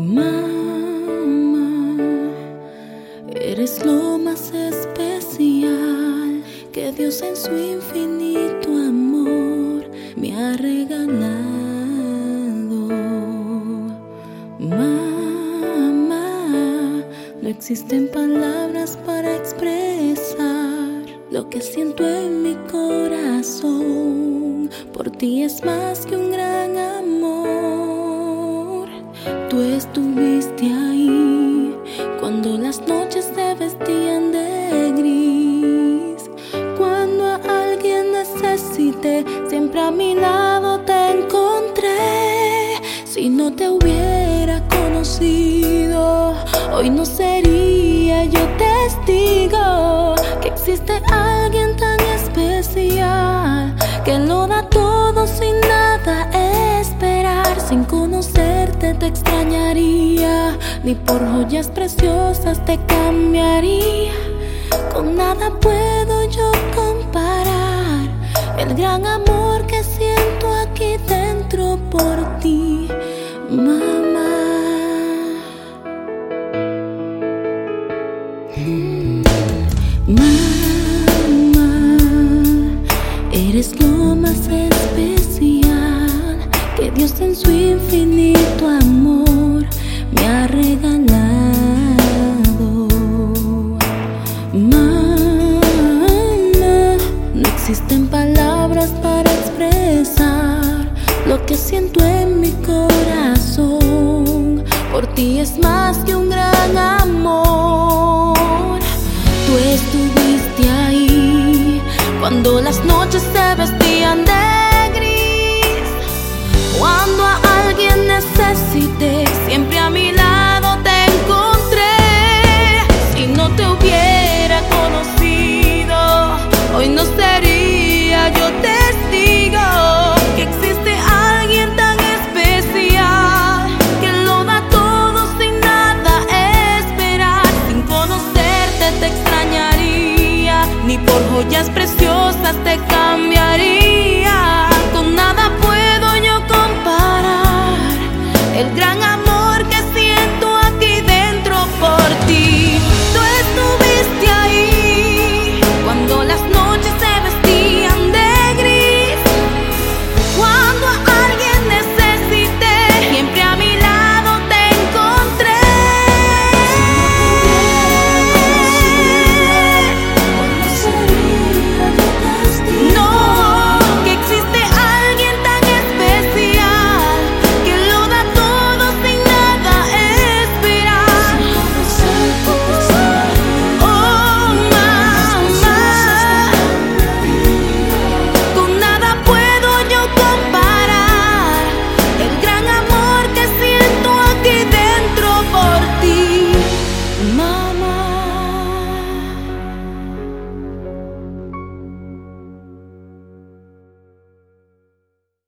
Mamá, eres lo más especial que Dios en su infinito amor me ha regalado. Mamá, no existen palabras para expresar lo que siento en mi corazón. Por ti es más que un gran amor. Estuviste ahí cuando las noches se vestían de gris. Cuando a alguien necesité, siempre a mi lado te encontré. Si no te hubiera conocido, hoy no sería yo testigo que existe alguien te extrañaría, ni por joyas preciosas te cambiaría. Con nada puedo yo comparar el gran amor que siento aquí dentro por ti, mamá. Mamá, eres lo más Dios en su infinito amor me ha regalado. Mamá, no existen palabras para expresar lo que siento en mi corazón. Por ti es más que un gran amor.